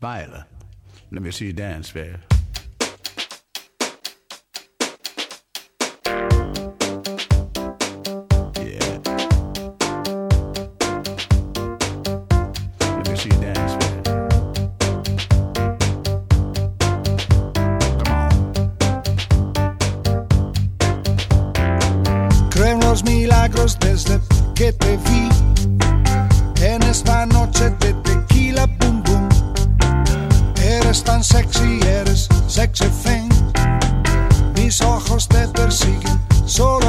Viola. Let me see you dance, baby. milagros desde que te vi. En esta noche te, te eres tan sexy, eres sexy thing. Mis ojos te persiguen, solo